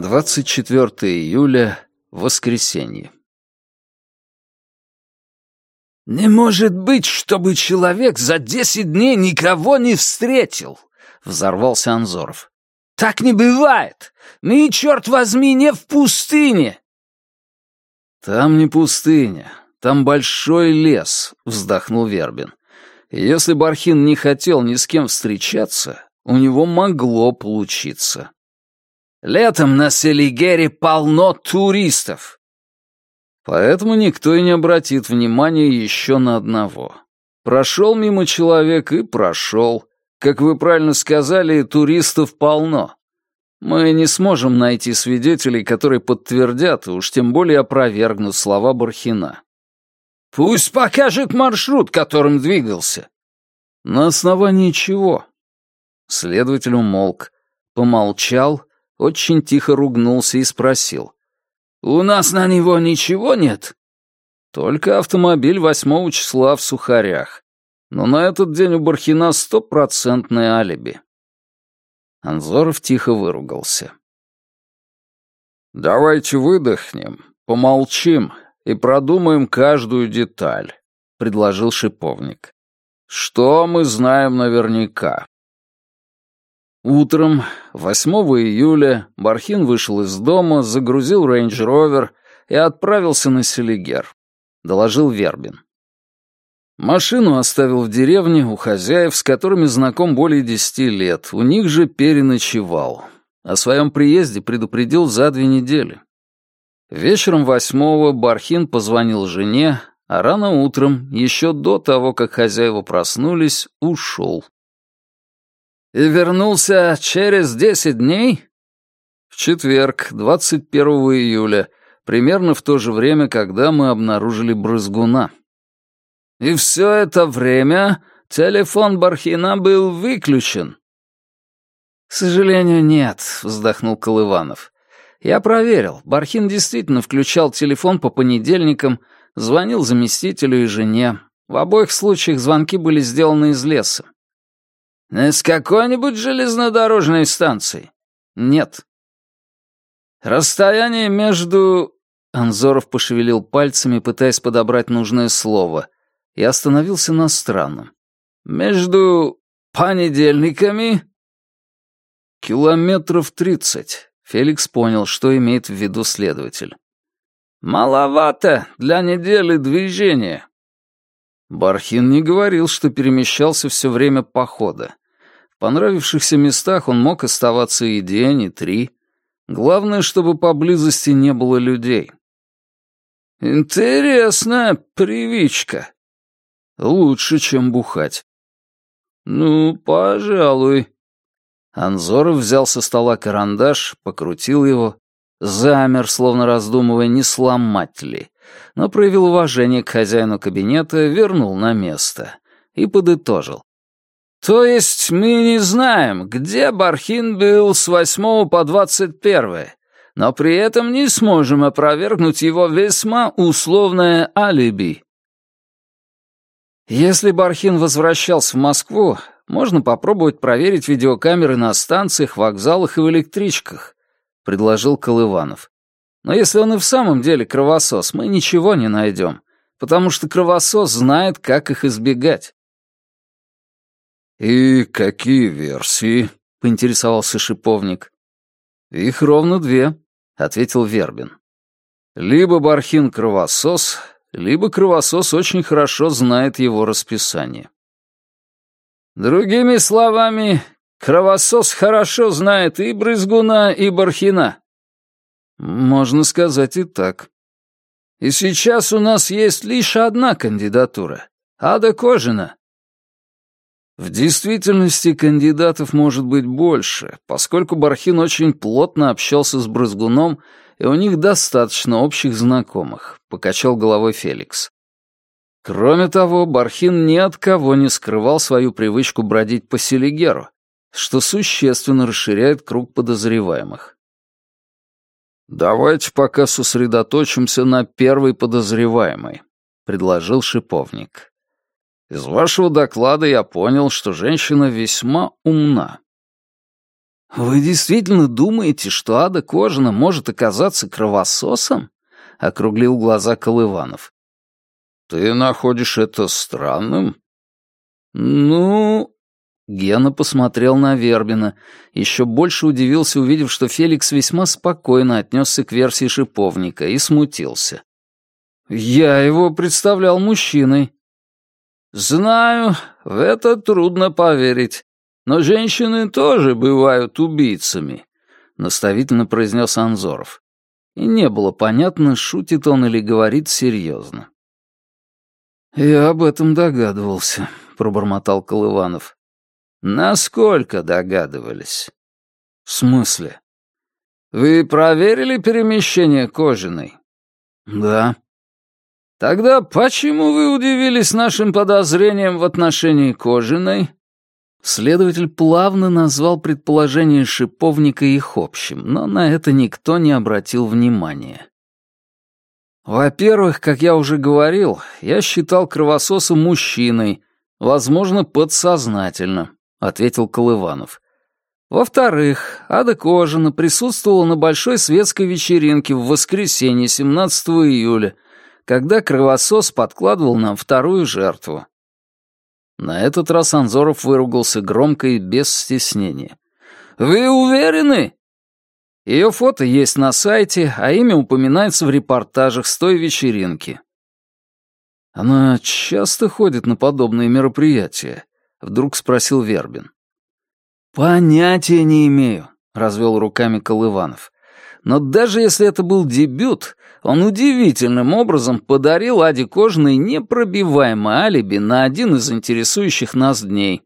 24 июля, воскресенье. «Не может быть, чтобы человек за десять дней никого не встретил!» — взорвался Анзоров. «Так не бывает! Мы, черт возьми, не в пустыне!» «Там не пустыня, там большой лес», — вздохнул Вербин. «Если бы Архин не хотел ни с кем встречаться, у него могло получиться». Летом на Селигере полно туристов. Поэтому никто и не обратит внимания еще на одного. Прошел мимо человек и прошел. Как вы правильно сказали, туристов полно. Мы не сможем найти свидетелей, которые подтвердят, уж тем более опровергнут слова Бархина. Пусть покажет маршрут, которым двигался. На основании чего? Следователь умолк, помолчал очень тихо ругнулся и спросил. «У нас на него ничего нет?» «Только автомобиль восьмого числа в Сухарях. Но на этот день у Бархина стопроцентное алиби». Анзоров тихо выругался. «Давайте выдохнем, помолчим и продумаем каждую деталь», — предложил шиповник. «Что мы знаем наверняка?» Утром, 8 июля, Бархин вышел из дома, загрузил рейндж-ровер и отправился на Селигер. Доложил Вербин. Машину оставил в деревне у хозяев, с которыми знаком более десяти лет. У них же переночевал. О своем приезде предупредил за две недели. Вечером восьмого Бархин позвонил жене, а рано утром, еще до того, как хозяева проснулись, ушел. «И вернулся через десять дней?» «В четверг, 21 июля, примерно в то же время, когда мы обнаружили брызгуна». «И все это время телефон Бархина был выключен?» «К сожалению, нет», — вздохнул Колыванов. «Я проверил. Бархин действительно включал телефон по понедельникам, звонил заместителю и жене. В обоих случаях звонки были сделаны из леса. «С какой-нибудь железнодорожной станции?» «Нет». «Расстояние между...» Анзоров пошевелил пальцами, пытаясь подобрать нужное слово, и остановился на странном. «Между понедельниками?» «Километров тридцать», — Феликс понял, что имеет в виду следователь. «Маловато для недели движения». Бархин не говорил, что перемещался все время похода понравившихся местах он мог оставаться и день, и три. Главное, чтобы поблизости не было людей. «Интересная привычка». «Лучше, чем бухать». «Ну, пожалуй». Анзоров взял со стола карандаш, покрутил его, замер, словно раздумывая, не сломать ли, но проявил уважение к хозяину кабинета, вернул на место и подытожил. То есть мы не знаем, где Бархин был с 8 по 21, но при этом не сможем опровергнуть его весьма условное алиби. Если Бархин возвращался в Москву, можно попробовать проверить видеокамеры на станциях, вокзалах и в электричках, предложил Колыванов. Но если он и в самом деле кровосос, мы ничего не найдем, потому что кровосос знает, как их избегать. «И какие версии?» — поинтересовался шиповник. «Их ровно две», — ответил Вербин. «Либо Бархин кровосос, либо кровосос очень хорошо знает его расписание». «Другими словами, кровосос хорошо знает и Брызгуна, и Бархина». «Можно сказать и так». «И сейчас у нас есть лишь одна кандидатура — Ада Кожина». В действительности кандидатов может быть больше, поскольку Бархин очень плотно общался с Брызгуном, и у них достаточно общих знакомых, покачал головой Феликс. Кроме того, Бархин ни от кого не скрывал свою привычку бродить по Селигеру, что существенно расширяет круг подозреваемых. «Давайте пока сосредоточимся на первой подозреваемой», — предложил шиповник. Из вашего доклада я понял, что женщина весьма умна. «Вы действительно думаете, что Ада Кожина может оказаться кровососом?» — округлил глаза Колыванов. «Ты находишь это странным?» «Ну...» Гена посмотрел на Вербина, еще больше удивился, увидев, что Феликс весьма спокойно отнесся к версии шиповника и смутился. «Я его представлял мужчиной». «Знаю, в это трудно поверить. Но женщины тоже бывают убийцами», — наставительно произнес Анзоров. И не было понятно, шутит он или говорит серьезно. «Я об этом догадывался», — пробормотал Колыванов. «Насколько догадывались?» «В смысле?» «Вы проверили перемещение Кожиной?» «Да». «Тогда почему вы удивились нашим подозрениям в отношении Кожиной?» Следователь плавно назвал предположение шиповника их общим, но на это никто не обратил внимания. Во-первых, как я уже говорил, я считал кровососа мужчиной, возможно, подсознательно, ответил Колыванов. Во-вторых, Ада Кожина присутствовала на большой светской вечеринке в воскресенье 17 июля, когда кровосос подкладывал нам вторую жертву. На этот раз Анзоров выругался громко и без стеснения. «Вы уверены?» Ее фото есть на сайте, а имя упоминается в репортажах с той вечеринки. Она часто ходит на подобные мероприятия, вдруг спросил Вербин. Понятия не имею, развел руками Колыванов. Но даже если это был дебют, он удивительным образом подарил Аде Кожаной непробиваемое алиби на один из интересующих нас дней.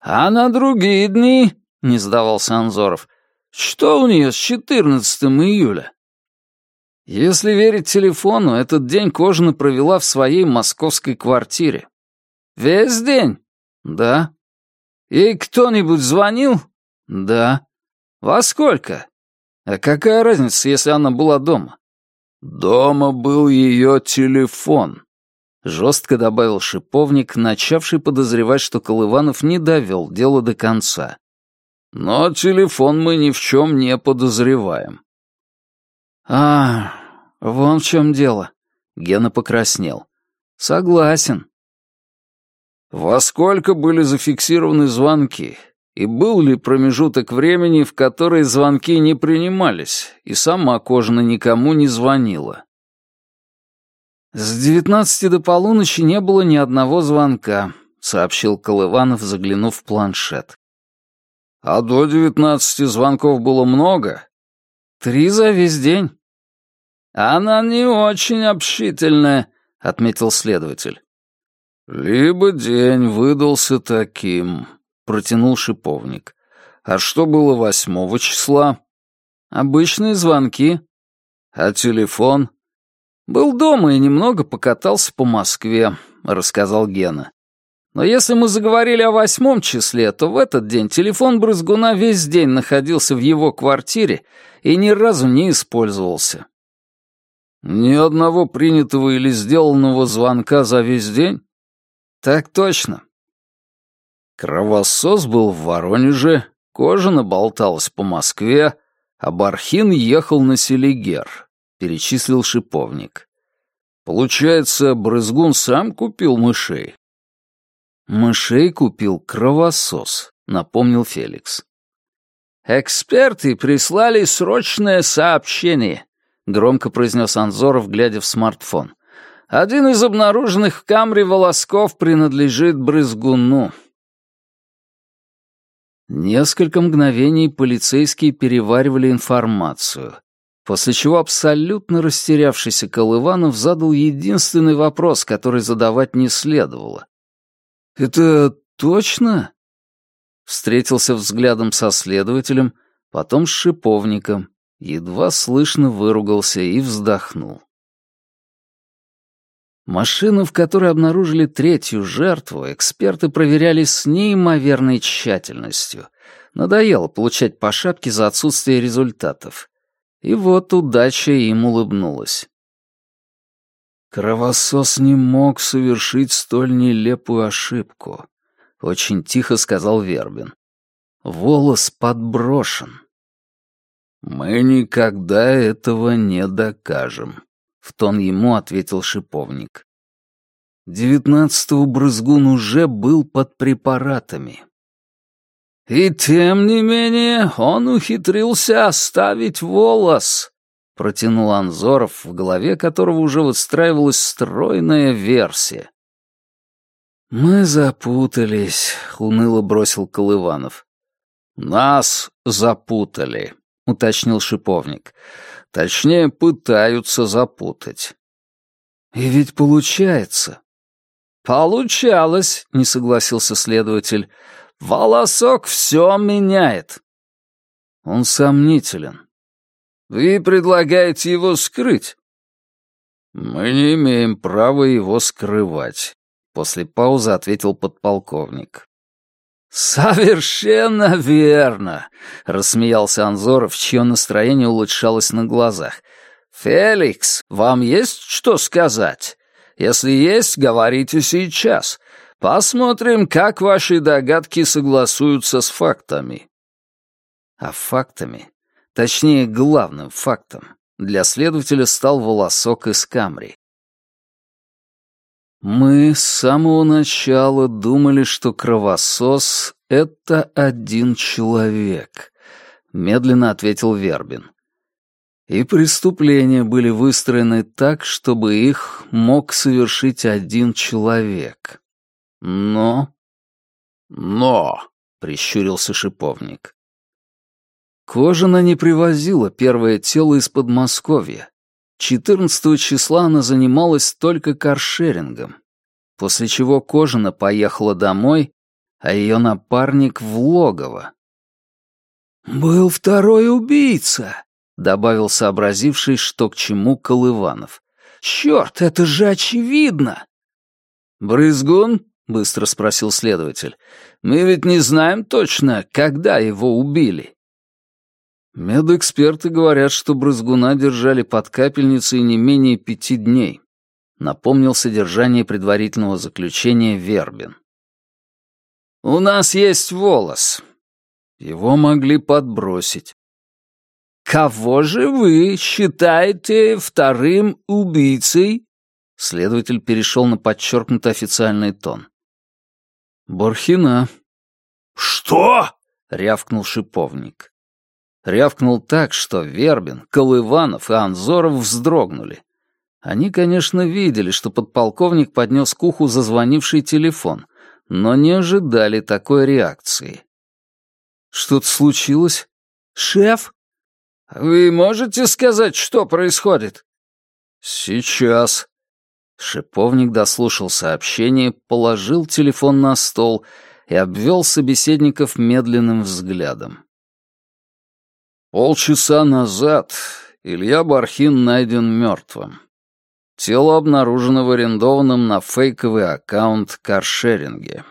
«А на другие дни?» — не сдавался Анзоров. «Что у нее с 14 июля?» Если верить телефону, этот день Кожина провела в своей московской квартире. «Весь день?» «Да». «Ей кто-нибудь звонил?» «Да». «Во сколько?» «А какая разница, если она была дома?» «Дома был ее телефон», — жестко добавил шиповник, начавший подозревать, что Колыванов не довел дело до конца. «Но телефон мы ни в чем не подозреваем». «А, вон в чем дело», — Гена покраснел. «Согласен». «Во сколько были зафиксированы звонки?» И был ли промежуток времени, в который звонки не принимались, и сама Кожина никому не звонила? «С девятнадцати до полуночи не было ни одного звонка», — сообщил Колыванов, заглянув в планшет. «А до девятнадцати звонков было много?» «Три за весь день». «Она не очень общительная», — отметил следователь. «Либо день выдался таким», — протянул шиповник. «А что было восьмого числа?» «Обычные звонки». «А телефон?» «Был дома и немного покатался по Москве», — рассказал Гена. «Но если мы заговорили о восьмом числе, то в этот день телефон Брызгуна весь день находился в его квартире и ни разу не использовался». «Ни одного принятого или сделанного звонка за весь день?» «Так точно. Кровосос был в Воронеже, Кожина болталась по Москве, а Бархин ехал на Селигер, перечислил шиповник. Получается, Брызгун сам купил мышей? Мышей купил кровосос, напомнил Феликс. «Эксперты прислали срочное сообщение», — громко произнес Анзоров, глядя в смартфон. «Один из обнаруженных в камере волосков принадлежит Брызгуну. Несколько мгновений полицейские переваривали информацию, после чего абсолютно растерявшийся Колыванов задал единственный вопрос, который задавать не следовало. «Это точно?» Встретился взглядом со следователем, потом с шиповником, едва слышно выругался и вздохнул. Машину, в которой обнаружили третью жертву, эксперты проверяли с неимоверной тщательностью. Надоело получать по шапке за отсутствие результатов. И вот удача им улыбнулась. Кровосос не мог совершить столь нелепую ошибку, очень тихо сказал Вербин. Волос подброшен. «Мы никогда этого не докажем», — в тон ему ответил шиповник. Девятнадцатого брызгун уже был под препаратами. «И тем не менее он ухитрился оставить волос», — протянул Анзоров, в голове которого уже выстраивалась стройная версия. «Мы запутались», — уныло бросил Колыванов. «Нас запутали», — уточнил шиповник. «Точнее, пытаются запутать». «И ведь получается». «Получалось», — не согласился следователь. «Волосок все меняет». «Он сомнителен». «Вы предлагаете его скрыть?» «Мы не имеем права его скрывать», — после паузы ответил подполковник. «Совершенно верно!» — рассмеялся Анзоров, чье настроение улучшалось на глазах. «Феликс, вам есть что сказать? Если есть, говорите сейчас. Посмотрим, как ваши догадки согласуются с фактами». А фактами, точнее, главным фактом, для следователя стал волосок из камри. Мы с самого начала думали, что кровосос — это один человек, медленно ответил Вербин. И преступления были выстроены так, чтобы их мог совершить один человек. Но... Но... прищурился шиповник. Кожина не привозила первое тело из Подмосковья. 14 числа она занималась только каршерингом, после чего Кожина поехала домой, а ее напарник в логово. «Был второй убийца», — добавил сообразивший, что к чему Колыванов. «Черт, это же очевидно!» «Брызгун?» — быстро спросил следователь. «Мы ведь не знаем точно, когда его убили». Медэксперты говорят, что брызгуна держали под капельницей не менее пяти дней. Напомнил содержание предварительного заключения Вербин. «У нас есть волос». Его могли подбросить. «Кого же вы считаете вторым убийцей?» Следователь перешел на подчеркнуто официальный тон. «Борхина». «Что?» — рявкнул шиповник. Рявкнул так, что Вербин, Колыванов и Анзоров вздрогнули. Они, конечно, видели, что подполковник поднес к уху зазвонивший телефон, но не ожидали такой реакции. «Что-то случилось?» «Шеф?» «Вы можете сказать, что происходит?» «Сейчас». Шиповник дослушал сообщение, положил телефон на стол и обвел собеседников медленным взглядом. Полчаса назад Илья Бархин найден мертвым. Тело обнаружено в арендованном на фейковый аккаунт каршеринге.